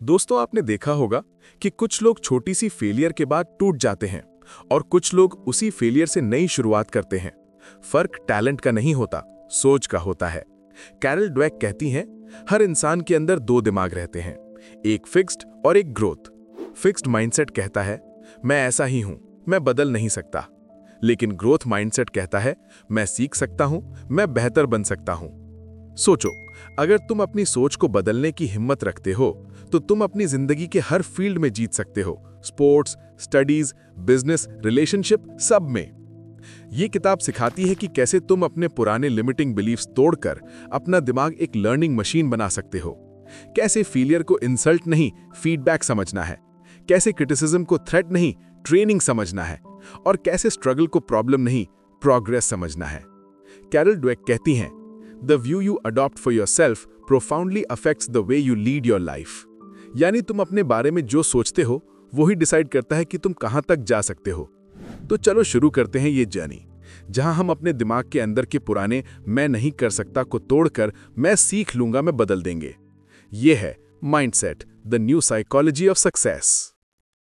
दोस्तों, आपने देखा होगा कि कुछ लोग छोटी सी फेलियर के बाद टूट जाते हैं और कुछ लोग उसी फेलियर से नई शुरुआत करते हैं। फ़र्क टैलेंट का नहीं होता, सोच का होता है। कैरल ड्वेक कहती हैं, हर इंसान के अंदर दो दिमाग रहते हैं, एक फिक्स्ड और एक ग्रोथ फिक्स्ड माइंडसेट कहता है, मैं ऐसा ही हूँ, मैं बदल नहीं सकता। लेकिन ग्रोथ माइंडसेट कहता है, मैं सीख सकता हूँ, मैं बेहतर बन सकता हूँ। सोचो, अगर तुम अपनी सोच को बदलने की हिम्मत रखते हो तो तुम अपनी ज़िंदगी के हर फ़ील्ड में जीत सकते हो। स्पोर्ट्स, स्टडीज़, बिज़नेस, रिलेशनशिप, सब में। ये किताब सिखाती है कि कैसे तुम अपने पुराने लिमिटिंग बिलीफ्स तोड़कर अपना दिमाग एक लर्निंग मशीन बना सकते हो। कैसे फेलियर को इंसल्ट नहीं, फीडबैक समझना है। कैसे क्रिटिसिज्म को थ्रेट नहीं, ट्रेनिंग समझना है। और कैसे स्ट्रगल को प्रॉब्लम नहीं, प्रोग्रेस समझना है। कैरल ड्वेक कहती हैं the view you adopt for yourself profoundly affects the way you lead your life यानी तुम अपने बारे में जो सोचते हो वही डिसाइड करता है कि तुम कहाँ तक जा सकते हो। तो चलो शुरू करते हैं ये जर्नी जहाँ हम अपने दिमाग के अंदर के पुराने मैं नहीं कर सकता को तोड़कर मैं सीख लूँगा, मैं बदल देंगे। ये है mindset the new psychology of success